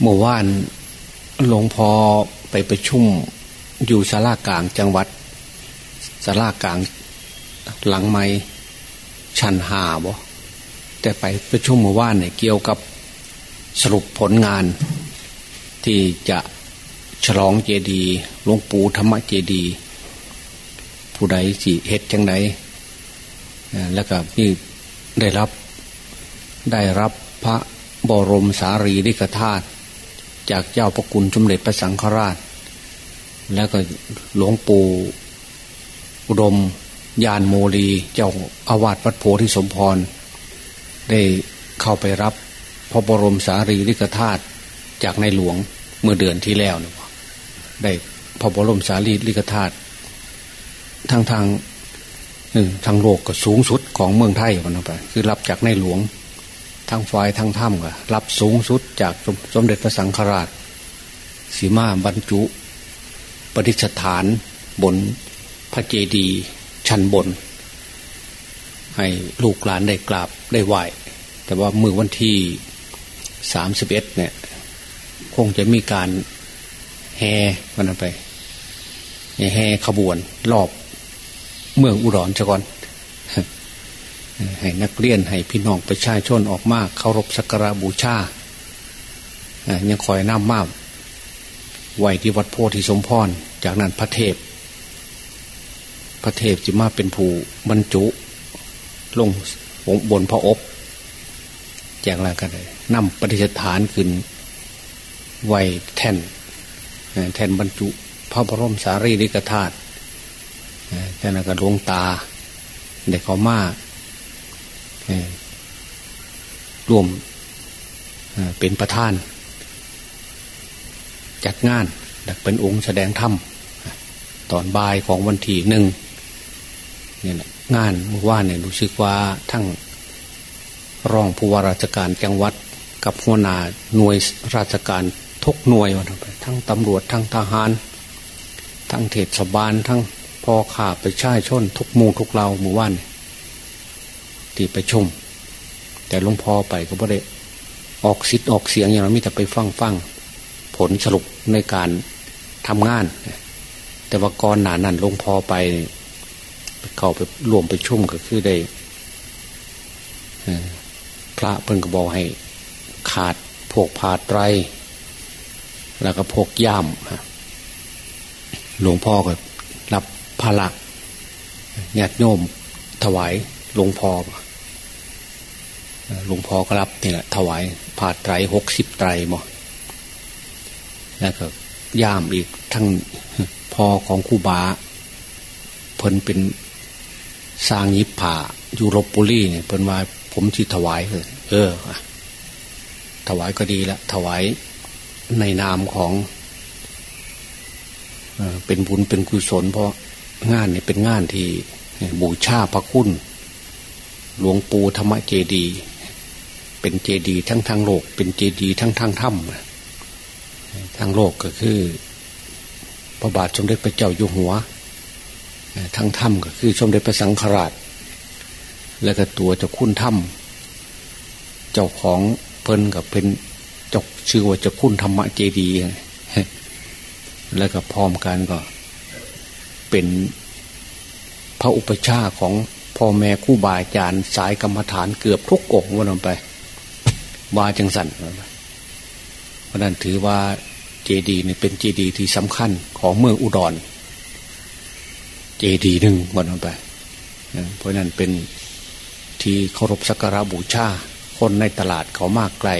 เมื่อวานหลวงพ่อไปไประชุมอยู่สารากลางจังหวัดสารากลางหลังไม้ชันหาบ่แต่ไปประชุมเมื่อวานเนี่ยเกี่ยวกับสรุปผลงาน ที่จะฉลองเจดีหลวงปู่ธรรมเจดี ผู้ใดสิเฮ็ดจังไดแล้วก็นี่ได้รับได้รับพระบรมสารีริกธาตุ จากเจ้าพระคุณสมเด็จพระสังฆราช แล้วก็หลวงปู่อุดมยานโมลีเจ้าอาวาสวัดโพธิสมพร ได้เข้าไปรับพระบรมสารีริกธาตุจากในหลวงเมื่อเดือนที่แล้วนะได้พระบรมสารีริกธาตุทางทางหนึ่งทางโลกก็สูงสุดของเมืองไทยมันไปคือรับจากในหลวง ทางฝ่ายทางถ้ำก็รับสูงสุดจากสมเด็จพระสังฆราชสีมาบรรจุปฏิสถานบนพระเจดีย์ชั้นบน ให้ลูกหลานได้กราบได้ไหวแต่ว่ามือวันที่สามสิบเอ็ดเนี่ย คงจะมีการแห่กันไปแห่ขบวนรอบเมืองอุดรชก่อน ให้นักเรียนให้พี่น้องประชาชนออกมาเคารพสักการะบูชายังคอยน้ำมากไหวที่วัดโพธิสมพร จากนั้นพระเทพ พระเทพจิมาเป็นผู้บรรจุ ลงบนพระอบแจกอะไรกันเลยนำปฏิสถานขึ้นไหวแท่นแท่นบรรจุ พระบรมสารีริกธาตุจากนั้นก็ดวงตาเด็กเขามา ร่วมเป็นประธาน จัดงานเป็นองค์แสดงธรรมตอนบ่ายของวันที่หนึ่งเนี่ยงานเมื่อวานเนี่ยรู้สึกว่าทั้งรองผู้ว่าราชการจังหวัดกับหัวหน้าหน่วยราชการทุกหน่วยทั้งตำรวจทั้งทหาร ทั้งเทศบาลทั้งพ่อข่าไปช่ายชนทุกมูทุกเราหมู่ว่าน ที่ไปชม แต่หลวงพ่อไปก็ไม่ได้ออกสิทธิ์ออกเสียงอย่างเรามีแต่ไปฟังฟังผลสรุปในการทำงาน แต่ว่าก่อนหนานั้นหลวงพ่อไป เข้าไปรวมไปชุ่มก็คือได้พระเพิ่นก็บอกให้ ขาดพวกผาไตรแล้วก็พวกย่ามหลวงพ่อก็รับพระลักญาติโยมถวายหลวงพ่อ หลวงพ่อก็รับเนี่ยถวายผาไตรหกสิบไตรหมดแล้วก็ย่ามอีกทั้งพ่อของคูบาเพิ่นเป็นสร้างยิบผ่ายู่รบบุรีเนี่ยเพิ่นว่าผมที่ถวายเลยเออถวายก็ดีล้วถวายในนามของเป็นบุญเป็นกุศล เพราะงานเนี่ยเป็นงานที่บูชาพระคุณ หลวงปู่ธรรมเจดี เป็นเจดีทั้งทางโลก เป็นเจดีทั้งทางถ้ำทางโลกก็คือ พระบาทสมเด็จพระเจ้าอยู่หัวทางถ้ำก็คือสมเด็จพระสังฆราช แล้วก็ตัวเจ้าคุณถ้ำเจ้าของเพิ่นกับเป็นจกชื่อว่าเจ้าคุณธรรมเจดีย์แล้วก็พร้อมกันก็ เป็นพระอุปชาของพ่อแม่คู่บาอาจารย์สายกรรมฐานเกือบทุกองค์วันลงไป วาจังสันเพราะนั้นถือว่าเจดีนี่เป็นเจดีที่สำคัญของเมืองอุดร เจดีหนึ่งวันลงไป เพราะนั้นเป็นที่เคารพสักการะบูชาคนในตลาดเขามากไกล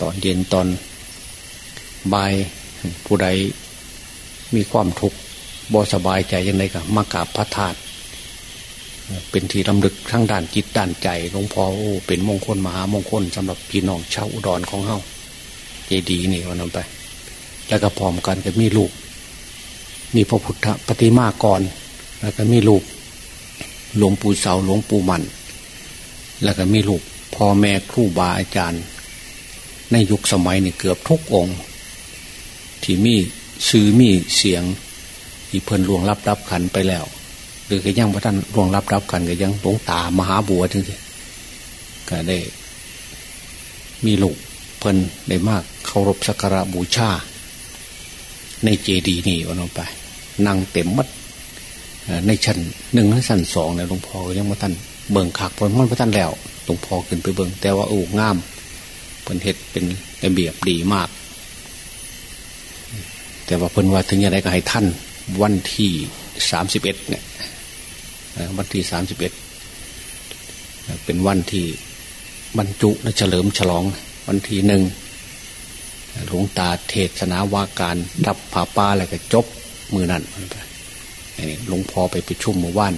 ตอนเย็นตอนบ่ายผู้ใดมีความทุกข์บอสบายใจยังไงกับมากราบพระธาตุ เป็นที่ลำลึกทั้งด้านจิตด้านใจหลวงพ่อโอ้เป็นมงคลมหามงคลสำหรับพี่น้องชาวอุดรของเฮาเจดีนี่วันนั้นไป แล้วก็พร้อมกันก็มีลูก มีพระพุทธปฏิมากร แล้วก็มีลูก หลวงปู่เสาหลวงปู่มัน แล้วก็มีลูกพ่อแม่ครูบาอาจารย์ ในยุคสมัยนี่เกือบทุกองค์ ที่มีซื้อมีเสียงที่เพิ่นลวงรับรับขันไปแล้ว หรือก็ยังพระท่านลวงรับรับขันก็ยังหลวงตามหาบัวจริงๆก็ได้ มีลูกเพิ่นได้มากเคารพสักการะบูชาในเจดีย์นี่วันไปนั่งเต็มมัดในชั้นหนึ่งและชั้นสองเนี่ยหลวงพ่อยังมาท่านเบิ่งขากพลมันพระท่านแล้วหลวงพ่อขึ้นไปเบิ่งแต่ว่าโอ้งามเป็นเห็ดเป็นระเบียบดีมาก แต่ว่าเพิ่นว่าถึงอย่างไรก็ให้ท่านวันที่สามสิบเอ็ดเนี่ย วันที่สามสิบเอ็ดเป็นวันที่บรรจุและเฉลิมฉลอง วันที่หนึ่งหลวงตาเทศนาวาการรับผ่าป้าอะไรก็จบมือนั่นหลวงพ่อไปไปชุ่มเมื่อวาน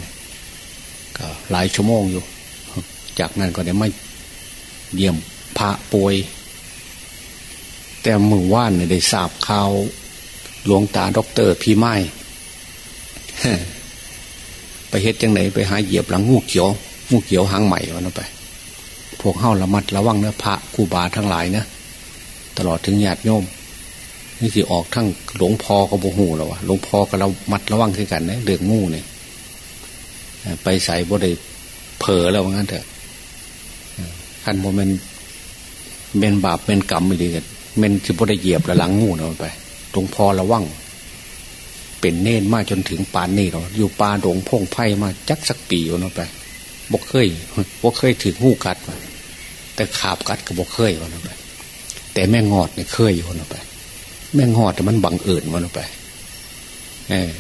ก็หลายชั่วโมงอยู่ จากนั้นก็ได้ไม่เยี่ยมพระป่วย แต่มือว่านได้ทราบข่าวหลวงตาด็อกเตอร์พี่ไม้ ไปเฮ็ดจังไหนไปหาเหยียบหลังงูเขียวงูเขียวหางใหม่วันนั้นไป พวกเข้าระมัดระวังเนื้อพระกูบาทั้งหลายนะตลอดถึงญาติโยมนี่สิออกทั้งหลวงพ่อก็บ่หูแล้ววะหลวงพ่อก็เรามัดระวังขึ้นกันนะเดือดงูเนี่ยไปใส่บ่ได้เผลอแล้วงั้นเถอะขันโมเมนเมนบาปเมนกรรมไม่ดีกันเมนจะบ่ได้เหยียบแล้วหลังงูเนาะไปหลวงพ่อระวัง เป็นเน่นมาจนถึงปานนี่เราอยู่ป่าดงพงไพ่มาจักสักปีอยู่เนาะไปบกเคยบกเคยถึงงูกัดแต่ขาบกัดก็บกเคยวันนั้นไปแต่แม่งอดเนี่ยเคยอยู่วันนั้นไป แม่งอดแต่มันบังเอิญวันนั้นไปเออ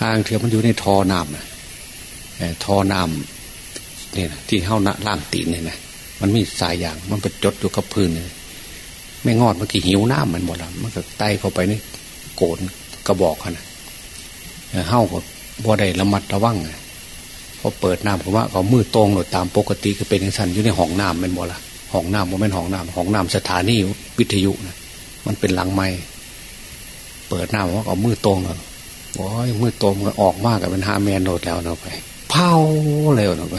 ห่างเทียมันอยู่ในทอน้ำนะทอน้ำเนี่ยนะที่เข้าหน้าล่างตีนเนี่ยนะมันมีสายอย่างมันไปจดอยู่กับพื้นเลยแม่งอดเมื่อกี้หิวน้ำมันหมดแล้วมันก็ไตเข้าไปนี่โกนกระบอกนะ เฮ้าก็บ่ได้ระมัดระวังพอเปิดน้ำผมว่าเขามือตรงหนดตามปกติก็เป็นอย่างสั้นอยู่ในห้องน้ำเป็นบ่ละห้องน้ำโมเป็นห้องน้ำห้องน้ำสถานีวิทยุนะมันเป็นหลังไม้เปิดน้ำว่าเอามือตรงเลยโอ้ยมือตรงมันออกมากกับเป็นฮาแมนโหลดแล้วเนาะไปเผาเร็วเนาะไป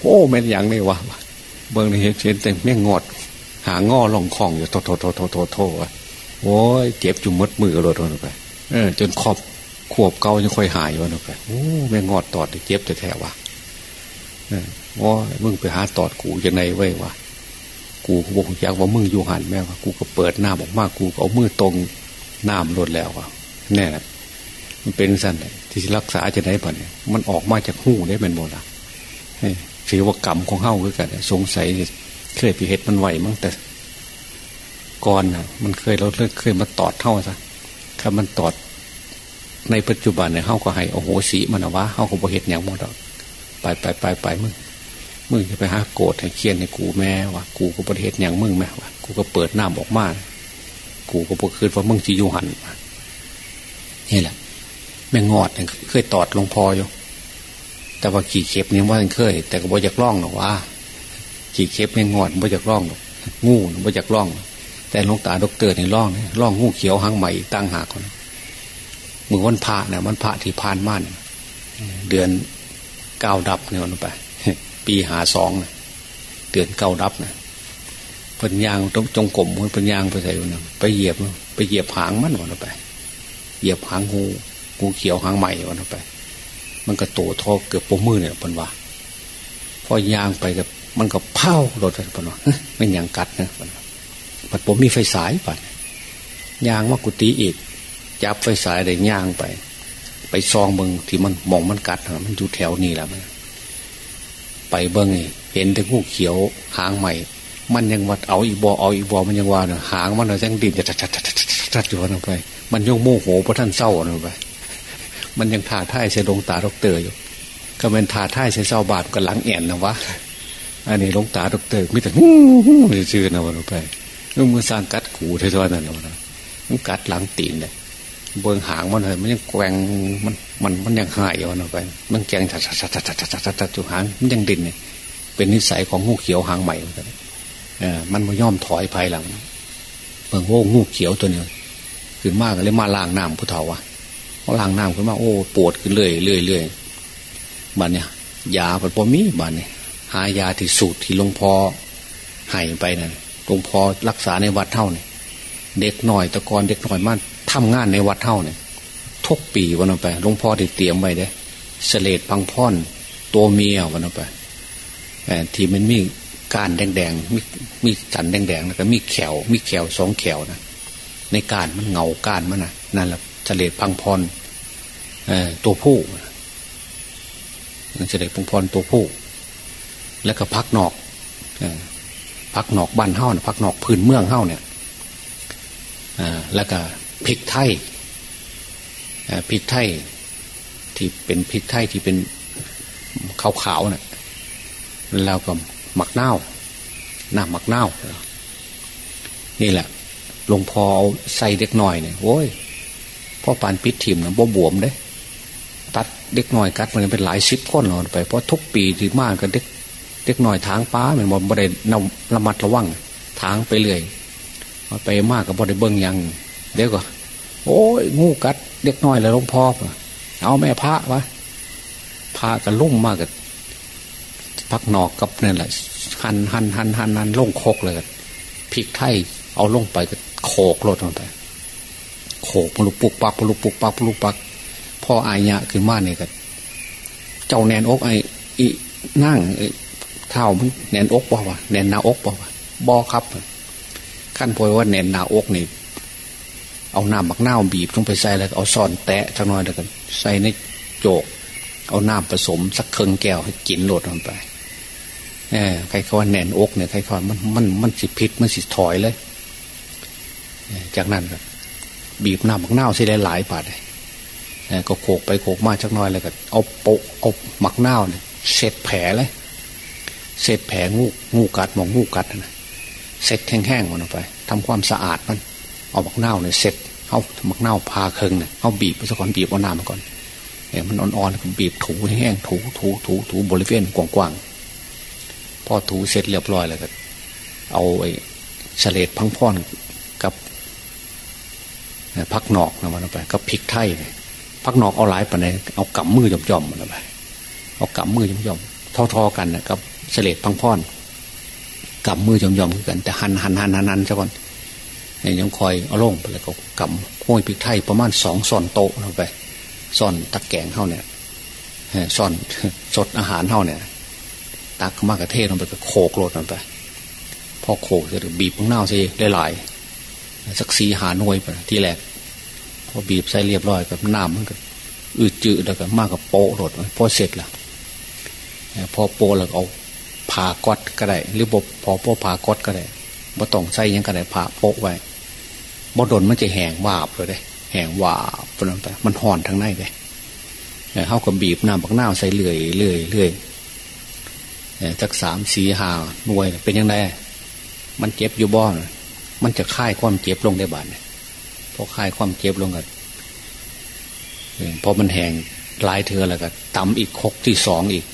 โอ้แม่นอย่างนี้วะเบิ้งในเห็นเห็นแต่แม่งอด หางอลงคลองอยู่โทโทโทโทโทโท โอ้ยเจ็บจุ่มมดมือกระโหลดไปเออจนขอบขวบเกายังค่อยหายวันไปโอ้แม่งอดตอดเจ็บแต่แท้วะว่ามึงไปหาตอดกูยังไงไว้วะกูบอกอยากว่ามึงอยู่หันแม่วะกูก็เปิดหน้าบอกมากกูเอามือตรงหน้ำลดแล้ววะแน่มันเป็นสั้นที่รักษาจะไหนป่ะเนี่ยมันออกมาจากหูได้เป็นหมดละถือว่ากรรมของเฮ้าคือกัน สงสัยเคยพิเหตุมันไหวมั้งแต่ ก่อนนะมันเคยเราเคยมาตอดเท่าซะถ้ามันตอด ในปัจจุบันเนี่ยเขาก็ให้โอ้โหสีมันวะเขาก็บอเหตุอย่างหมดไปไปไปไปมึงมึงจะไปหาโกรธให้เคียนให้กูแม่วะกูก็ประเหตุอย่างมึงแม่วะกูก็เปิดหน้ำออกมากูก็บอกคืนว่ามึงจีอยู่หันนี่แหละ แม่งอดเคยตอดลงพออยู่ แต่ว่าขี่เข็บนี่ว่าเคย แต่ก็บ่อยากล่องหรอกว่าขี่เข็บแม่งอดบ่อยากล่องหรอกงูบ่อยากล่อง แต่ลงตาดกเตอร์นี่ล่องนี่องงูเขียวหางใหม่ตั้งหากคนมือวันพระเนี่ยมันพระที่พานม่นเดือนเก้าดับเนี่ยมันไป ปีหาสองเดือนเก้าดับเนี่ยปัญญางต้องจงกลมมันปัญญางไปใส่เนี่ยไปเหยียบ ไปเหยียบหางมันวันไป เหยียบหางงูงูเขียวหางใหม่วันไป มันก็โตทอเกือบปมมือเนี่ยปนว่าพอยางไปกับมันก็เผารถปนว่าไม่ยางกัดนะปน มันผมมีไฟสายปันยางมากุฏิอีก จับไฟสายได้ย่างไป ไปซองเบิงที่มันมองมันกัดมันอยู่แถวนี้แหละมันไปเบิงเห็นแต่งูเขียวหางใหม่ มันยังวัดเอาอีบอเอาอีบอมันยังว่าเนี่ยหางมันเลยยังดินจะชัดชัดชัดชัดอยู่นั่นไป มันยังโมโหเพราะท่านเศร้านั่นไป มันยังท่าท่ายเสดงตาดกเตอร์อยู่ ก็เป็นท่าท่ายเสเศร้าบาดกันหลังแอนนะวะอันนี้ลงตาดกเตอร์มิแต่ฮู้ฮู้ชื่อนะวันลงไป มือสร้างกัดขู่เท่านั้นนะมันกัดหลังตีนเลยเบื้องหางมันเลยมันยังแกว่งมันมันมันยังหายอยู่นะไป มันแกงชัดชัดชัดชัดชัดชัดชัดจุหางมันยังดินเนี่ยเป็นนิสัยของงูเขียวหางใหม่เออมันมาย่อมถอยภายหลังเบิ่งโอ้งูเขียวตัวนี้ขึ้นมากเลยมาล่างน้ำผู้เฒ่าวะพอล่างน้ำขึ้นมาโอ้ปวดขึ้นเรื่อยเรื่อยเรื่อยบันเนี่ยยาปัดปมีบันเนี่ยหายาที่สูตรที่หลวงพ่อให้ไปนั่น หลวงพ่อรักษาในวัดเท่าเนี่ยเด็กหน่อยตะกอนเด็กหน่อยมันทำงานในวัดเท่าเนี่ยทุกปีวันไปหลวงพ่อได้เตรียมไว้เด้เสลดพังพ่อนตัวเมียวันไปที่มันมีกานแดงๆมีมีสันแดงๆแล้วก็มีแขวมีแขวสองแขวนะในกานมันเงากานมันนะนั่นแหละเฉลดพังพรตัวผู้เฉลดพังพรตัวผู้ แล้วก็พักนอก พักนอกบ้านเฮ้านะพักนอกพื้นเมืองเฮ้าเนี่ยแล้วก็พริกไทยพริกไทยที่เป็นพริกไทยที่เป็นขาวๆเนะ่ยแล้วก็หมักเน่าหน้าหมักเน่านี่แหละหลวงพ่อเอาใส่เด็กหน่อยเนี่ยโอ้ยพ่อปานพิษถิ่มนะบ่บวมเด้ ตัดเด็กหน่อยกัดมันเป็นหลายสิบคนเราไปเพราะทุกปีที่มากกันเด็ก เด็กหน่อยทางป้าเหมือนบบ่ได้นำระมัดระวังทางไปเรื่อยไปมากกับบ่ได้เบิงยังเดี๋ยวก็โอ้ยงูกัดเด็กน้อยเลยหลวงพ่อเอาแม่พระวะพระกันลุ่มมากกับพักหนอกกับนั่นแหละหันหันหันหันหันลงโคกเลยพริกไทยเอาลงไปก็โขกรถลงไปโขกปลุกปุกปักปลุกปุกปักปลุกปักพ่ออายะขึ้นมาเนี่ยก็เจ้าแนนอกไอ้นั่ง เท้ามันแนนอกบ่าวะแนนนาอกบ่าวะบอครับขั้นพอยว่าแนนนาอกนี่เอาน้ำบักน้าบีบลงไปใส่แล้วเอาซ่อนแตะสักหน่อยแล้วกันใส่ในโจก เอาน้ำผสมสักเครื่องแก้วให้กินโหลดลงไปเออใครเขาว่าแนนอกเนี่ยใครเขามันมันมันสิพิษมันสิถอยเลย จากนั้นก็บีบน้ำบักน้าใส่หลายๆบาทก็โขกไปโขกมาสักหน่อยแล้วก็เอาโปะเอาหมักน้าเนี่ยเสร็จแผลเลย เสร็จแผลงูงูกัดมองงูกัดนะเสร็จแห้งๆมันออกไปทำความสะอาดมัน เอาบักเน่าเนี่ยเสร็จเอาบักเน่าพาเคิงเนี่ยเอาบีบไปสักก่อนบีบเอาน้ำมาก่อนเนี่ยมันอ่อนๆก็บีบถูแห้งถูถูถูถูบริเวณกว้างๆพอถูเสร็จเรียบร้อยแล้วก็ เอาไอ้เฉลดพังพ่อนกับพักนอกนะมันไปก็พริกไทยเนี่ยพักนอกเอาหลายปะเนี่ยเอากำมือย่อมๆมันไปเอากำมือย่อมๆทอๆกันนะกับ เฉลดพังพ่อนกำมือย่อมกัน แต่หันหันหันหันหันซะก่อนยังคอยเอาลงไปแล้วก็กำห้วยพริกไทยประมาณสองซ่อนโต๊ะลงไปซ่อนตะแกงเท่าเนี่ยซ่อนสดอาหารเท่าเนี่ย ตักมากระเทศลงไปก็โขกโรดลงไปพอโขกจะบีบข้างหน้าสิหลายๆสักสีหาหน่วยไปที่แรกพอบีบใส่เรียบร้อยกับน้ำมันก็อืดจืดแล้วก็มากกับโปะโรดพอเสร็จแล้วพอโปะแล้วเอา ผ่าก๊อตก็ได้ หรือบพอพอผ่าก๊อตก็ได้บ่ต้องใส่ยังกระได้ผ่าโปะไว้บ่ดนมันจะแหงวาบเลยเด้แหงวาบไปนั่นไปมันห่อนทางในเลยเข้าก็บีบน้ำบักหน้าใส่เลื่อยเลื่อยเลื่อยจากสามสีหาหน่วยเป็นยังไงมันเจ็บอยู่บ้อนมันจะค่ายความเจ็บลงได้บ้าดพอค่ายความเจ็บลงกันพอมันแห้งลายเธอแล้วก็ตำอีกคกที่สองอีก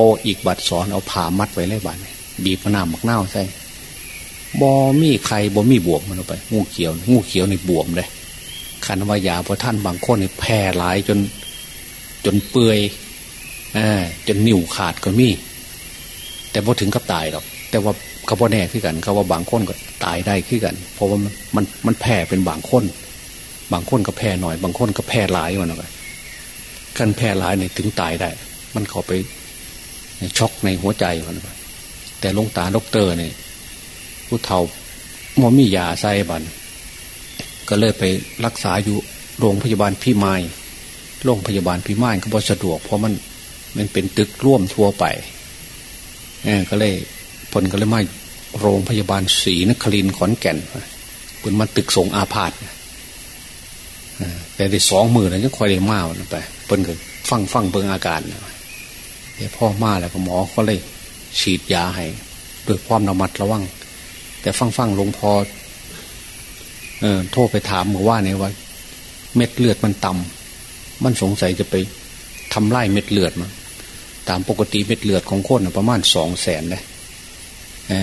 โปอีกบัดสอนเอาผ่ามัดไว้เลยบาดบีบมะนาวมักเน่าใส่บอมีใครบอมีบวมมันไป งูเขียว งูเขียวในบวมเลยคันวายาพอท่านบางคนนี่แพร่หลายจน จนเปื่อยอจนนิ่วขาดก็มี แต่พอถึงกับตายหรอก แต่ว่าเขาพอแน่ขึ้นกันเขาว่าบางคนก็ตายได้ขึ้นกัน เพราะว่ามันมันมันแพร่เป็นบางคน บางคนก็แพร่หน่อย บางคนก็แพร่หลายมันไปขั้นแพร่หลายเนี่ยถึงตายได้ มันเข้าไป ช็อกในหัวใจมันไปแต่ลงตาด็อกเตอร์เนี่ยผู้เฒ่ามอมียาใส่บันก็เลยไปรักษาอยู่โรงพยาบาลพี่ไม้โรงพยาบาลพี่ไม้ก็บอสะดวก เพราะมันมันเป็นตึกร่วมทั่วไปเอก็เลยผลก็เลยมาโรงพยาบาลศรีนครินขอนแก่นเป็นมันตึกสงอาพาธแต่ได้สองมือแล้วยังคอยได้มาไปเปิ้นก็ฟังฟังเบิ่งอาการ พ่อมาแล้วก็หมอเขาเลย ฉีดยาให้ด้วยความระมัดระวัง แต่ฟังฟังหลวงพอเออโทรไปถามเมื่อว่าเนี่ยว่า เม็ดเลือดมันต่ำมันสงสัยจะไปทำไล่เม็ดเลือดมันตามปกติเม็ดเลือดของคนประมาณสองแสนเลย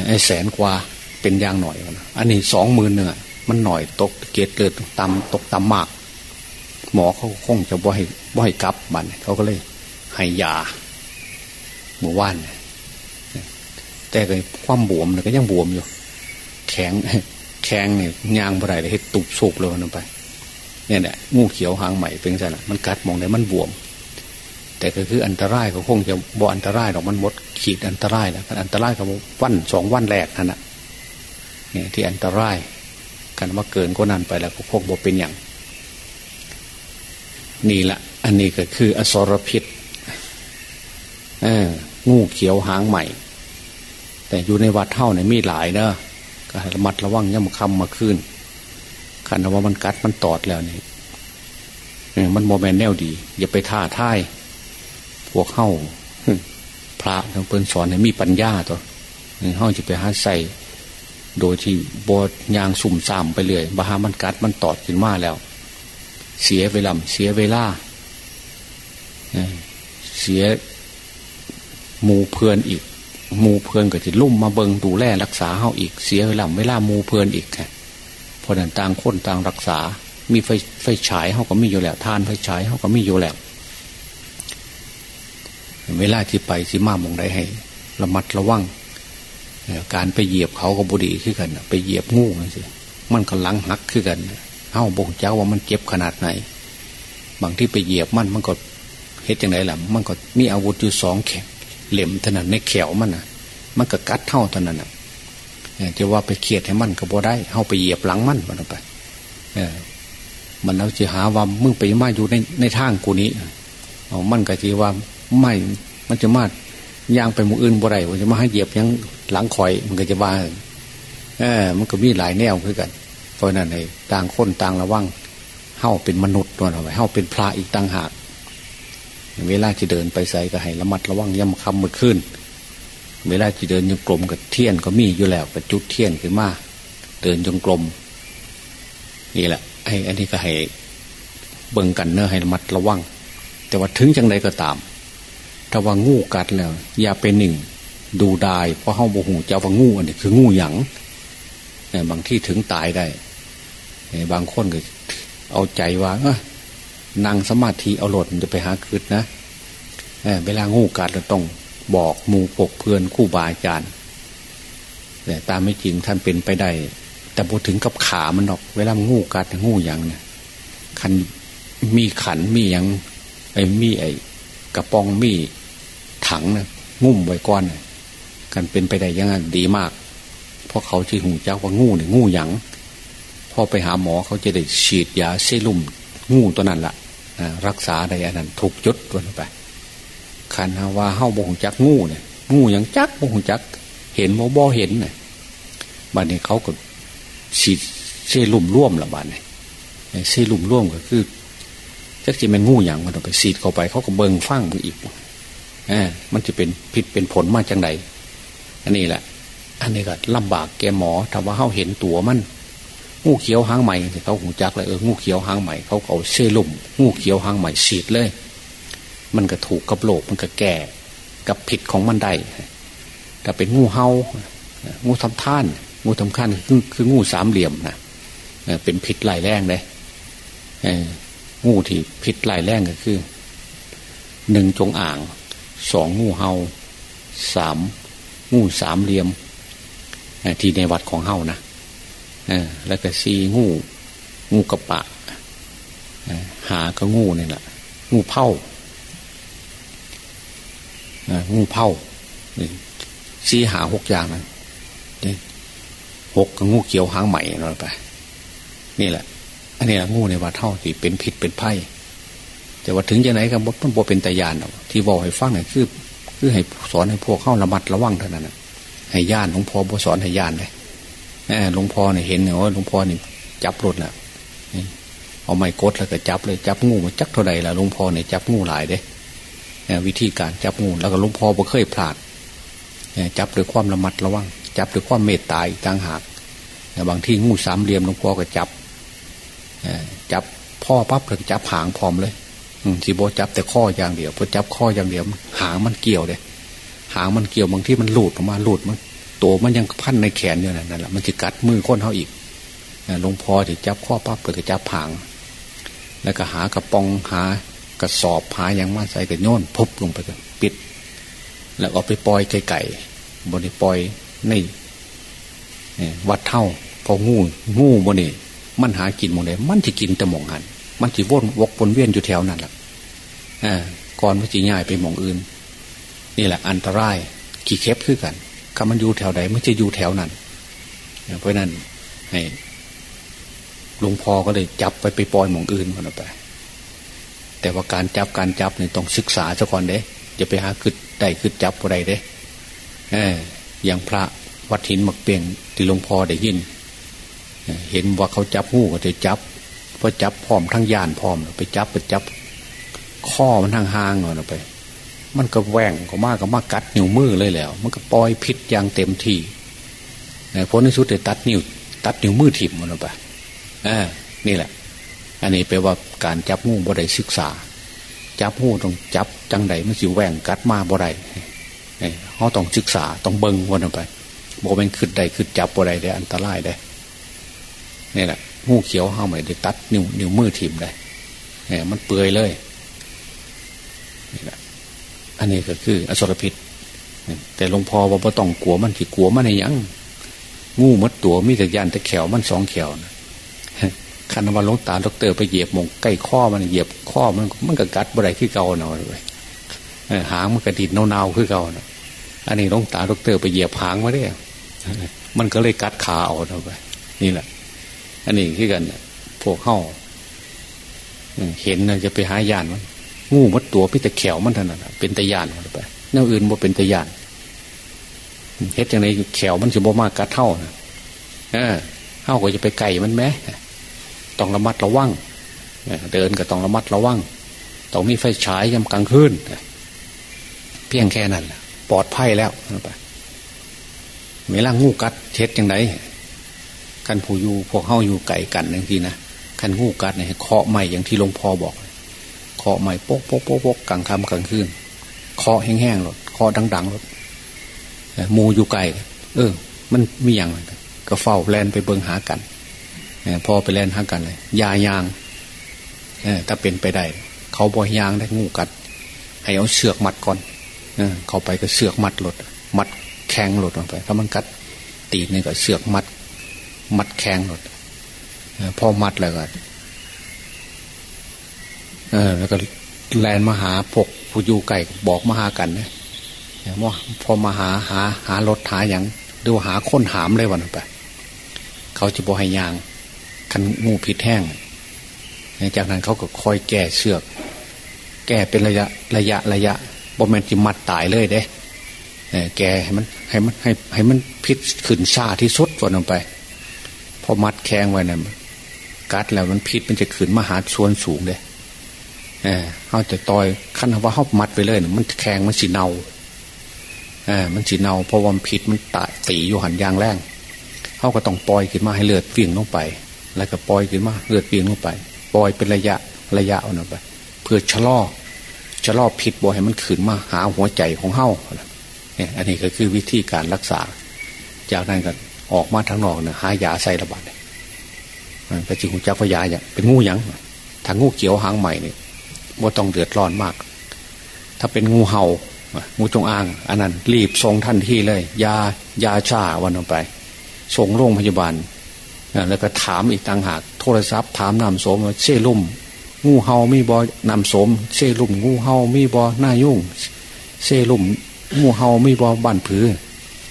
ไอ้แสนกว่าเป็นยางหน่อยนะอันนี้สองหมื่นหนึ่งมันหน่อยตกเกตเลือดต่ำตกต่ำมาก หมอเขาคงจะบ่ให้บ่ให้กลับบันเขาก็เลยให้ยา มื่อวานแต่ก็ความบวมเนี่ยก็ยังบวมอยู่ แข็งแข็งเนี่ยยางบ่ไรเลยให้ตุบสูบเลยลงไป เนี่ยแหละงูเขียวหางใหม่เป็นไงล่ะมันกัดมองไหนมันบวม แต่ก็คืออันตรายก็คงจะบ่อันตรายหรอกมันมดขีดอันตรายแล้วอันตรายกับวันสองวันแรกนั่นแหะเนี่ยที่อันตรายกันว่าเกินก็นั่นไปแล้วก็พวกบเป็นอย่างนี่แหละอันนี้ก็คืออสรพิษ เออ งูเขียวหางใหม่ แต่อยู่ในวัดเท่าเนี่ยมีหลายเนอะก็ระมัดระวังย่ำคำมาขึ้นคันว่ามันกัดมันตอดแล้วนี่มันโมเมนแนวดี อย่าไปท่าท่าย พวกเข้าพระทางเปิ้นสอนให้มีปัญญาตัวเ้าจะไปหาใส่โดยที่บดยางสุ่มซ่ามไปเลยบาหามันกัดมันตอดขึ้นมาแล้ว เสียเวลาเสียเวลาเสีย มูเพื่อนอีกมูเพื่อนก็จะลุ่มมาเบิงดูแลรักษาเฮาอีกเสียเวลาเวลามูเพื่อนอีกเพราะนั้นต่างคนต่างรักษา มีไฟไฟฉายเฮาก็มีอยู่แล้วทานไฟฉายเฮาก็มีอยู่แล้วเวลาที่ไปสิมามองได้ให้ระมัดระวังการไปเหยียบเขาก็บุดีขึ้นกัน ไปเหยียบงูนั่นสิมันก็ลังหักขึ้นกันเฮ้าบงเจ้าว่ามันเจ็บขนาดไหน บางที่ไปเหยียบมันมันก็เฮ็ดยังไงล่ะ มันก็มีอาวุธอยู่สองแขน เหลี่ยมถนัดในแขวมันนะมันก็กัดเท่าเท่านั้นนะจะว่าไปเคียดให้มันก็บ่ได้เฮาไปเหยียบหลังมันมันไปเออมันเอาจะหาว่ามึงไปมาอยู่ในในทางกูนี้เอามันก็จะว่าไม่มันจะมาย่างไปมืออื่นบ่ได้มันจะมาให้เหยียบยังหลังคอย มันก็จะว่าเออ มันก็มีหลายแนวคือกัน เพราะนั้นในต่างคนต่างระวังเฮ้าเป็นมนุษย์ตัวเอาไว้เฮ้าเป็นพระอีกต่างหาก เวลาจะเดินไปใส่ก็ให้ระมัดระวังย่ำคำมือขึ้น เวลาจะเดินยงกลมกับเทียนก็มีอยู่แล้วกับจุดเทียนขึ้นมาเดินจงกลมนี่แหละไอ้อันนี้ก็ให้เบิ่งกันเนอะให้ระมัดระวัง แต่ว่าถึงจังใดก็ตาม ถ้าว่างูกัดแล้ว อย่าเป็นหนึ่ง ดูได้เพราะเฮาโมหูเจ้าว่างูอันนี้คืองูหยังบางที่ถึงตายได้บางคนก็เอาใจว่านั่งสมาธิเอาหลดจะไปหาคืดนะ เวลางูกัดเราต้องบอกมูปกเพื่อนคู่บาอาจารย์แต่ตามไม่จริงท่านเป็นไปได้ แต่พอถึงกับขามันหรอก เวลางูกัดงูอย่างเนี่ยขันมีขันมีอย่างไอ้มีไอ้กระปองมีถังนะงุ่มไว้ก้อนกันเป็นไปได้ยังไงดีมาก เพราะเขาชื่อหูเจ้าว่างูเนี่ยงูหยังพอไปหาหมอเขาจะได้ฉีดยาเซรุ่มงูตัวนั้นละรักษาได้อันนั้นถูกยศตัวนั้นไป ขันว่าเฮ้าบงจักงูเนี่ยงูอย่างจักบงจัก เห็นโมบอเห็นเนี่ยบ้านนี้เขาก็ฉีดเซรุ่มร่วมละบ้านนี้เซรุ่มร่วมก็คือจักจะเป็นงูอย่างมันไปฉีดเข้าไป เขาก็เบิงฟังมึงอีกอมันจะเป็นผิดเป็นผลมาจังไดอันนี้แหละ อันนี้ก็ลำบากแกหมอถ้าว่าเขาเห็นตัวมัน งูเขียวหางใหม่เขาหูจักเลยเอองูเขียวหางใหม่เขาเอาเซรุ่มงูเขียวหางใหม่ฉีดเลย มันก็ถูกกับโลกมันก็แก่กับผิดของมันได้แต่เป็นงูเฮางูทำท่าน งูทำท่านคือคืองูสามเหลี่ยมนะเป็นผิดลายแรงเลยงูที่ผิดลายแรงก็คือหนึ่งจงอ่างสองงูเฮาสามงูสามเหลี่ยมที่ในวัดของเฮานะแล้วก็ซีงูงูกระปะหาก็งูนี่แหละงูเผา งูเผาซีหาหกอย่างนั้นหกกับงูเขียวหางใหม่เราไป นี่แหละ อันนี้แหละงูในวัดเท่าที่เป็นผิดเป็นไพ่แต่ว่าถึงจะไหนก็มันบ่เป็นตายานที่บอกให้ฟังเนี่ยคือคือให้สอนให้พวกเข้าระมัดระวังเท่านั้นให้ย่านหลวงพ่อบสอนให้ย่านเลยหลวงพ่อเนี่ยเห็นเนี่ยว่าหลวงพ่อเนี่ยจับรถแหละเอาไม้กดแล้วก็จับเลยจับงูมาจักเท่าไหร่ละหลวงพ่อเนี่ยจับงูหลายเด้ วิธีการจับงูแล้วก็ลวงพ่อบ่เคยพลาดจับด้วยความระมัดระวังจับด้วยความเมตตาต่างหากบางที่งูสามเหลี่ยมลวงพ่อก็จับจับพ่อปั๊บเลยจับหางพร้อมเลยสีโบจับแต่ข้ออย่างเดียวพอจับข้ออย่างเดียวหางมันเกี่ยวเลยหางมันเกี่ยวบางที่มันหลุดออกมาหลุดมันตัวมันยังพันในแขนอยู่นั่นแหละมันจะกัดมือค้นเขาอีกหลวงพ่อจะจับข้อปั๊บเปิดจับผาง แล้วก็หากระปองหา กระสอบหาอย่างมาใส่กระโยนพบลงไปกันปิด แล้วเอาไปปล่อยไก่บนนี้ปล่อยในวัดเท่าพองูงูบนนี้มันหากินหมดเลยมันจะกินแต่หมองหันมันจะวนวกวนเวียนอยู่แถวนั่นแหละก่อนมันจะง่ายไปหมองอื่น นี่แหละ อันตรายขี่เข็บคือกันคำมันอยู่แถวไหนมันจะอยู่แถวนั้นเพราะนั้นให้หลวงพ่อก็เลยจับไปไปปล่อยหมองอื่นมันไป แต่ว่าการจับการจับเนี่ยต้องศึกษาซะก่อนเด้อย่าไปหาคึดได้คึดจับอะไรเด้เอออย่างพระวัดหินมักเปียงที่หลวงพ่อได้ยิน เห็นว่าเขาจับหูก็จะจับพอจับพร้อมทั้งยานพร้อม ไปจับไปจับข้อมันทางห่างๆน่อยไป มันก็แหว่งก็มากก็มากกัดนิ้วมือเลยแล้ว มันก็ปล่อยพิษอย่างเต็มที่ผลในสุดเลยตัดนิ้วตัดนิ้วมือถิ่มมันไปอ่านี่แหละ อันนี้แปลว่าการจับงูบ่ได้ศึกษา จับงูต้องจับจังใดมันสิแหว่งกัดมาบ่ได้เขาต้องศึกษาต้องเบิ้งวันไปบอกเป็นขึ้นใดขึ้นจับบ่ได้ได้อันตรายได้นี่แหละงูเขียวเข้าใหม่ได้ตัดนิ้วนิ้วมือถิ่มได้เนี่ยมันเปื่อยเลยนี่แหละอันนี้ก็คือ อสรพิษแต่หลวงพ่อว่าต้องกลัวมันที่กลัวมันในยังงูมัดตัวมีแต่ยันแต่แขวมันสองแขวนะ คันว่าลงตาดอกเตอร์ไปเหยียบมงใกล้ข้อมันเหยียบข้อมันมันก็กัดบะไรขึ้นเก่าเนาะเลยหางมันกระดิดเน่าๆขึ้นเก่าเนาะอันนี้ลงตาดอกเตอร์ไปเหยียบหางมาได้มันก็เลยกัดขาเอาเนาะไปนี่แหละ อันนี้คือกันพวกเข้าเห็นนะจะไปหายานมันงูมัดตัวพี่แต่แขวมันเท่านั้นเป็นตะยานไปแนวอื่นบ่เป็นตะยานเฮ็ดอย่างไรแขวมันจะบ่มากกัดเท่านะเออเท่าก็จะไปไก่มันแม้ ต้องระมัดระวังเดินก็ต้องระมัดระวังต้องมีไฟฉายยามกลางคืนเพียงแค่นั้นปลอดภัยแล้วไปเวลางูกัดเช็ดยังไงกันผู้อยู่พวกเข้าอยู่ไก่กันอย่างที่นะกันงูกัดเนี่ยเคาะใหม่อย่างที่หลวงพ่อบอกเคาะใหม่โป๊กโป๊กโป๊กปกกลางค่ำกลางคืนเคาะแห้งๆหรดเคาะดังๆหรดมูอยู่ไก่เออ มันมีอย่างไรก็เฝ้าแลนไปเบิงหากัน พอไปแล่นหากันเลยยายางถ้าเป็นไปได้ เขาบอยยางได้งูกัด ให้เอาเสือกมัดก่อนเขาไปก็เสือกมัดหลด มัดแข็งหลดลงไปถ้ามันกัด ตีนี่ก็เสือกมัด มัดแข็งหลดพอมัดแล้วก็เออแล้วก็แลนมาหาพกผู้อยู่ไก่บอกมาหากันนะว่าพอมาหาหาหารถหาอย่างดูหาค้นหามเลยวันไป เขาจะบอกให้ยาง คันงูผิดแห้งจากนั้นเขาก็คอยแก้เชือก แก้เป็นระยะระยะระยะบอมแมนจิมัดตายเลยเด้แกให้มันให้มันให้ให้มันพิษขึ้นชาที่สุดก่อนลงไป พอมัดแข้งไว้นะ่ะกัดแล้วมันพิษมันจะขึ้นมาหาส่วนสูงเลยเออเขาจะต่อยขั้นว่าเขามัดไปเลยนะมันแข้งมันสีเนาเออมันสีเนาเพราะว่าพิษมันตายตีอยู่หันยางแรงเขาก็ต้องปล่อยขึ้นมาให้เลือดวิ่งลงไป แล้วก็ปล่อยขึ้นมาเลือดเปียงลงไป ปล่อยเป็นระยะระยะเอาไป เพื่อชะลอชะลอผิดบ่ให้มันขืนมาหาหัวใจของเฮ้าเนี่ยอันนี้ก็คือวิธีการรักษา จากนั้นก็ออกมาทางนอกเนี่ยหายาใส่ระบาดเนี่ยก็จริงของเจ้าพยาอย่างเป็นงูยังทางงูเขียวหางใหม่เนี่ยว่าต้องเดือดร้อนมาก ถ้าเป็นงูเห่างูจงอาง อันนั้นรีบส่งทันทีเลย ยายาชาวันออกไปส่งโรงพยาบาล แล้วก็ถามอีกต่างหาก โทรศัพท์ถามนำสมเช่ลุ่ม งูเฮามีบอนำสมเช่ลุ่ม งูเฮามีบอหน้ายุ่งเช่ลุ่มงูเฮามีบอบ้านผือ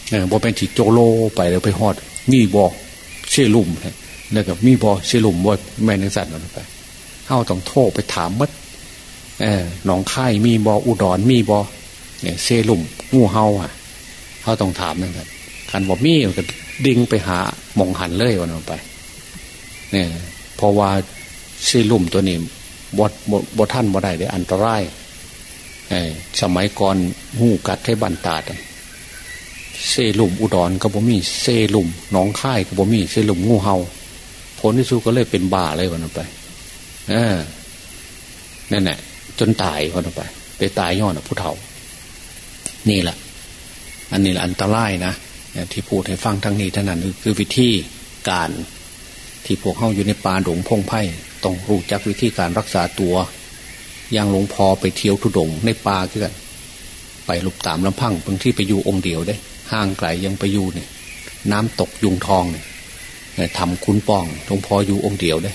เนี่ยบอเป็นจิโจโลไปแล้วไปฮอด มีบอเช่ลุ่มแล้วก็มีบอเช่ลุ่มบอแม่นสัตว์นั่นไปเฮาต้องโทรไปถามมัดเออหนองค่ายมีบออุดรมีบอเนี่ยเช่ลุ่มงูเฮาอะเขาต้องถามนั่นแหละคันบอกมีก็ ดิ่งไปหามองหันเลยวันออกไปเนี่ยเพราะว่าซีลุ่มตัวนี้บดบดท่านบ่ได้เลยอันตรายสมัยก่อนหูกัดให้บันตาดเซลุ่มอุดรก็บ่มีเซลุ่มน้องค่ายก็บ่มีเซลุ่มงูเห่าผลที่สุดก็เลยเป็นบ้าเลยวันออกไปเออนั่นแหละจนตายวันออกไป ไปตายย้อนผู้เฒ่า นี่แหละอันนี้แหละอันตรายนะ ที่พูดให้ฟังทั้งนี้ท่านั้นคือวิธีการที่พวกเข้าอยู่ในป่าหลงพงไพ่ต้องรู้จักวิธีการรักษาตัวอย่างหลวงพ่อไปเที่ยวทุดงในป่ากัน ไปลุบตามลำพังบางที่ไปอยู่องค์เดียวได้ห่างไกลยังไปอยู่เนี่ย น้ำตกยุงทองเนี่ยทำคุ้นป้องหลวงพ่ออยู่องค์เดียวได้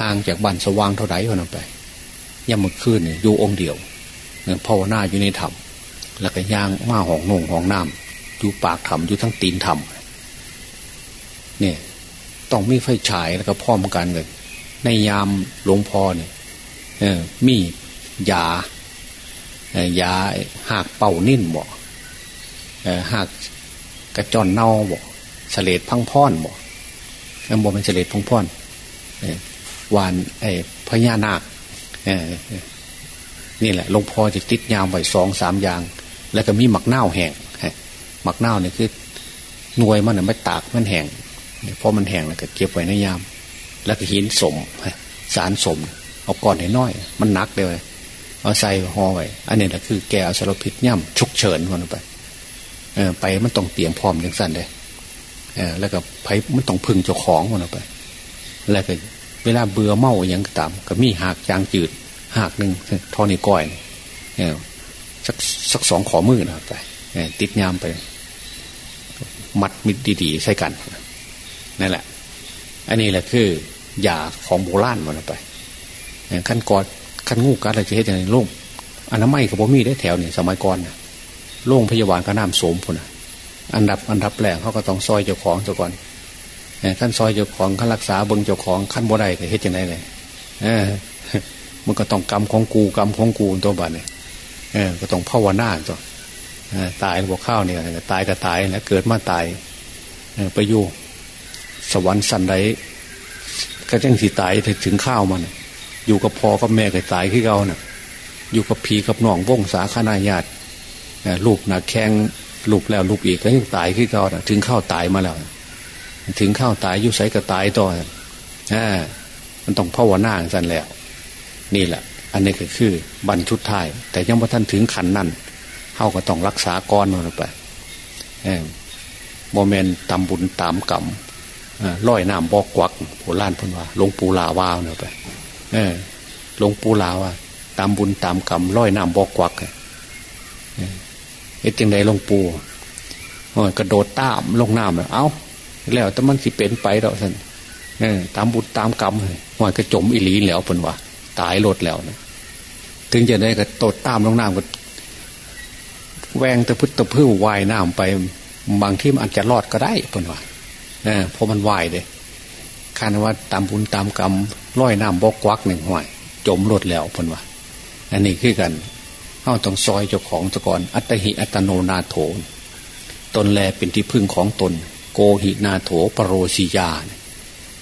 ห่างจากบ้านสว่างเท่าไหร่ก็นั่นไปย่ำมือคืนเนี่ยอยู่องค์เดียวภาวนาอยู่ในธรรมแล้วก็ย่างมาห้องนงห้องน้ำ อยู่ปากถ้ำอยู่ทั้งตีนถ้ำเนี่ย ต้องมีไฟฉายแล้วก็พร้อมกันเลยในยามหลวงพ่อเนี่ยมียายาหากเป่านิ่นบ่หากกระจอนเน่าบ่เสลดพังพ่อนบ่แล้วบ่เป็นเสลดพังพ่อนวานไอ้พญานาคนี่แหละหลวงพ่อจะติดยามไว้สองสามอย่าง แล้วก็มีหมักเน่าแห้ง หมักเน่าเนี่ยคือหน่วยมันเนี่ยไม่ตากมันแห้งพอมันแห้งแล้วก็เก็บไว้ในยาม แล้วก็หินสมสารสมเอาก้อนให้น้อย มันหนักเลยวเอาใส่ห่อไว้อันนี้แหละคือแกเอาสารพิษย่ำฉุกเฉินมันไปเออไปมันต้องเตรียมพร้อมอย่างสั้นเลยเออแล้วก็ไผมันต้องพึ่งเจ้าของมันไป แล้วก็เวลาเบื่อเมาอย่างตามก็มีหากจางจืดหากหนึ่งทอนี่ก้อยเนี่ยสักสักสองขอมือนะไปติดยามไป มัดมิดดีๆใส่กันนั่นแหละ อันนี้แหละคือยาของโบราณมันไปขั้นกอดขั้นงูกัดอะไรจะเห็นอย่างไรล่งอันนั้นไม่กับบ่มีได้แถวนี่สมัยก่อนนะโรงพยาบาลก็น้ำโสมพุ่นอันดับอันดับแรกเขาก็ต้องซอยเจ้าของเจ้าก่อนขั้นซอยเจ้าของขั้นรักษาเบิ้งเจ้าของขั้นบ่ได้แต่เฮ็ดยังไงเลยมันก็ต้องกรรมของกูกรรมของกูตัวบ้านเนี่ยก็ต้องภาวนาตัว ตายบอกข้าวเนี่ยตายก็ตายแล้วเกิดมาตายไปอยู่สวรรค์สันไดก็จังสีตายถึงข้าวมันอยู่กับพ่อกับแม่ก็ตายขึ้นเก่าน่ะ อยู่กับพีกับน้องวงสาคณาญาติลูกหนักแข้งลูกแล้วลูกอีกก็ยังตายขึ้นเก่านะถึงข้าวตายมาแล้ว ถึงข้าวตายอยู่ใสก็ตายต่ออ่ามันต้องภาวนาสันแล้ว นี่แหละ อันนี้ก็คือบรรชุดท้าย แต่ยังพอท่านถึงขันนั่น เขาก็ต้องรักษาก้อนมันไปโมเมนต์ตำบุญตามกรรมร้อยน้ำบอกกวักโบราณพูนว่าหลวงปู่ลาวาวเนี่ยไปเออหลวงปู่ลาว่าตามบุญตามกรรมร้อยน้ำบอกกวักเอ็ดยังไงหลวงปู่กระโดดตามลงน้ำเลยเอ้า แล้วแต่มันสิเป็นไปเราท่านตามบุญตามกรรมเลยว่ากระจมอิลีแล้วเป็นว่า ตายรถแล้วนะถึงจะได้ก็โดดตามลงน้ำก็ แวงตะพุตตะพื้วายน้ำไป บางที่มันอาจจะรอดก็ได้เป็นว่าเพราะมันวายเลยคานว่าตามบุญตามกรรมร้อยน้ำบอกวักหนึ่งห่วยจมรถแล้วพนว่าอันนี้คือกันเอาต้องซอยเจ้าของตะกอนอัตหิอัตโนนาโถตนแลเป็นที่พึ่งของตน โกหินาโถปรโรสิยา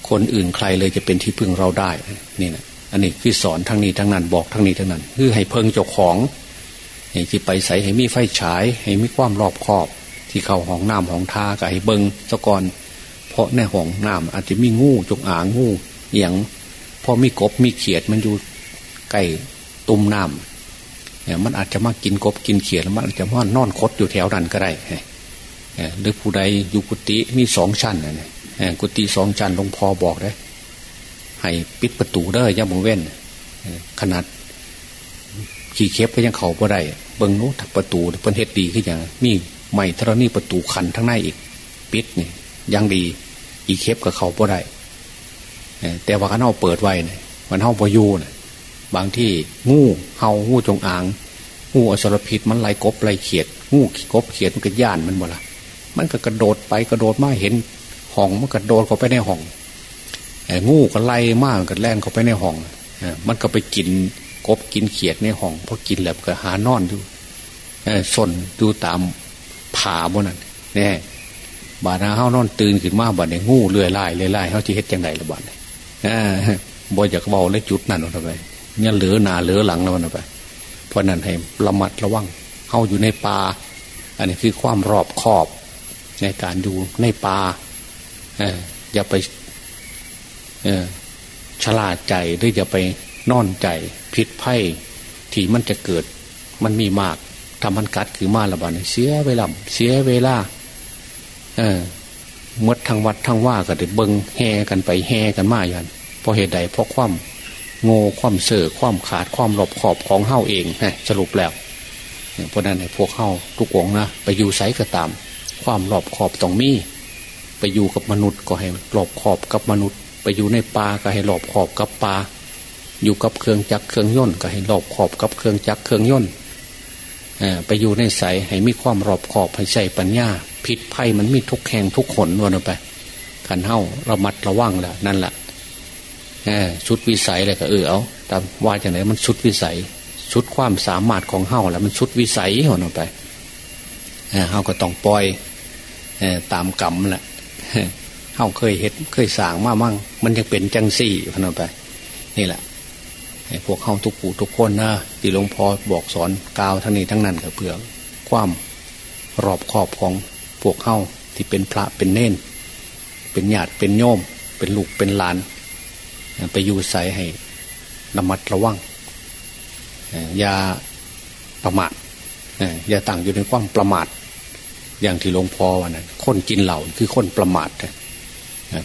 คนอื่นใครเลยจะเป็นที่พึ่งเราได้นี่นะอันนี้คือสอนทั้งนี้ทั้งนั้นบอกทั้งนี้ทั้งนั้น คือให้เพิ่งเจ้าของ ให้ที่ไปใส่ให้มีไฟฉาย ให้มีความรอบคอบ ที่เข้าห้องน้ำห้องทากับให้เบิงตะกอนเพราะในห้องน้ำอาจจะมีงูจงอางงูอย่างพอมีกบมีเขียดมันอยู่ใกล้ตุ่มน้ำเนี่ยมันอาจจะมากินกบกินเขียดแล้วมันอาจจะมานอนคดอยู่แถวนั้นก็ได้หรือผู้ใดอยู่กุฏิมีสองชั้นเนี่ยกุฏิสองชั้นหลวงพ่อบอกได้ให้ปิดประตูได้ย่ามึงเว้นขนาด ขี่เข็บก็ยังเข่าบ่ได้เบิ้งนู้ถักประตูเพิ่นเฮ็ดดีขึ้นอย่างมีใหม่ธรณีประตูคันทั้งในอีก ปิดนี่ยังดีอีเข็บกับเข่าบ่ได้แต่ว่าเขาเปิดไว้เนี่ยมันเห่าพยูเนี่ยบางที่งูเห่างูจงอางงูอสรพิษมันไล่กบไล่เขียด งูกบเขียดมันก็ย่านมันหมดละมันก็กระโดดไปกระโดดมาเห็นห้องมันกระโดดเข้าไปในห้องงูก็ไล่มากก็แล่นเข้าไปในห้องมันก็ไปกิน บกินเขียดในห้องพอกินแล้วก็หานอนดูสนดูตามผาบนนั้นเนี่ยบาดาเฮานอนตื่นขึ้นมาบาดเนี่ยงูเลื่อยไล่เลื่อยไล่เขาที่เฮ็ดยังไงละบาดเนี่ยบ่อยากเบาและจุดนั่นเอาไปเนี่ยเหลือหนาเหลือหลังแล้วมันไปเพราะนั้นให้ระมัดระวังเข้าอยู่ในป่าอันนี้คือความรอบคอบในการอยู่ในป่าอย่าไปฉลาดใจหรืออย่าไปนอนใจ ผิดไพ่ที่มันจะเกิด มันมีมากทำมันกัดคือมาละบาดเสียเวลาเสียเวลาเออมดทางวัดทางว่าก็ได้เบิงแห่กันไปแห่กันมาอย่างเพราะเหตุใดเพราะความโง่ความเสื่อความขาดความหลบขอบของเฮ้าเองนะสรุปแล้วเพราะนั้นให้พวกเฮ้าทุกวงนะไปอยู่ไซก็ตาม ความหลบขอบต้องมี ไปอยู่กับมนุษย์ก็ให้หลบขอบกับมนุษย์ ไปอยู่ในป่าก็ให้หลบขอบกับป่า อยู่กับเครื่องจักรเครื่องย่นต์ก็ให้หลบขอบกับเครื่องจักรเครื่องย่นต์ไปอยู่ในใสให้มีความรอบขอบให้ใส่ปัญญาผิดภัยมันมีทุกแห่งทุกขนวนไปขันเฮ้าระมัดระวังแล้วนั่นแหละชุดวิสัยเลยก็เออเอาตามว่าอย่างไรมันชุดวิสัย ชุดความสามารถของเฮ้าแล้วมันชุดวิสัยหอนไปเฮ้าก็ต้องปล่อยตามกรรมแหละเฮ้าเคยเห็นเคยสางมามั่งมันยังเป็นจังสี่พนไป นี่แหละ พวกเข้าทุกปู่ทุกคนนะที่หลวงพ่อบอกสอนกาวทั้งนี้ทั้งนั้นก็เพื่อความรอบขอบของพวกเข้าที่เป็นพระเป็นเน่นเป็นญาติเป็นโยม เป็นลูกเป็นหลาน ไปอยู่ใส่ให้ระมัดระวังอย่าประมาทอย่าตั้งอยู่ในความประมาท อย่างที่หลวงพ่อว่านะคนกินเหล่าคือคนประมาท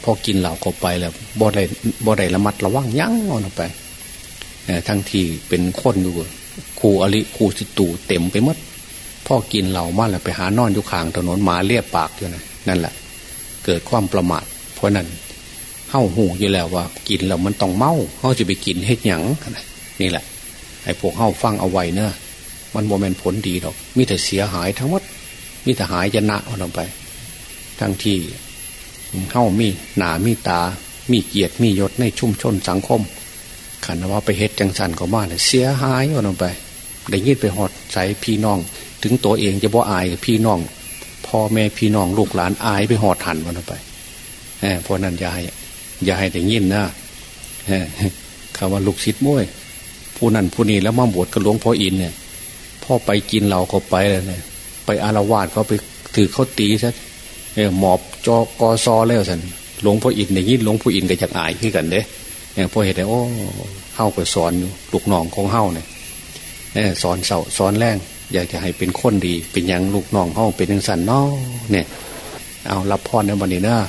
พอกินเหล่าเข้าไปแล้วบ่ได้บ่ได้ระมัดระวังยั้งออกไป ทั้งที่เป็นคนอยู่ครูอริครูสิตูเต็มไปหมดพ่อกินเหล่ามาแล้วไปหานอนอยู่ข้างถนนหมาเลียปากอยู่นะนั่นแหละ เกิดความประมาท เพราะนั้นเฮ้าหูอยู่แล้วว่า กินแล้วมันต้องเมาเฮ้าจะไปกินเฮ็ดหยังนี่แหละไอ้พวกเฮ้าฟังเอาไว้เนอะมันโมเมนผลดีหรอกมีแต่เสียหายทั้งหมดมีแต่หายจะนะเอาลงไป ทั้งที่เฮ้ามีหนามีตา มีเกียรติมียศในชุ่มชนสังคม ขันว่าไปเฮ็ดจังสันก็มาเนี่ยเสียหายเอาลงไป ได้ยินไปหอดใส่พี่น้อง ถึงตัวเองจะบ่อายพี่น้องพ่อแม่พี่น้องลูกหลานอายไปหอดหันมันไปเพราะนั้นยาให้อย่าให้ได้ยินนะคำว่าลูกศิษย์ม้วยผู้นั้นผู้นี้แล้วมาบวชกับหลวงพ่ออินเนี่ยพ่อไปกินเหล้าเขาไปเลยเนี่ยไปอารวาสเขาไปถือเขาตีซะหมอบจอกอซอแล้วสันหลวงพ่ออินอย่างนี้หลวงพ่ออินก็จะอายขึ้นกันเด้ เนี่ยพอเห็นแล้วโอ้เข้าไปสอนอลูกน้องของเข้าเนี่ยสอนเสาสอนแรงอยากจะให้เป็นคนดี เป็นยังลูกน้องเฮาเป็นยังสันนอเนี่ย เอารับพรในวันนี้เนาะ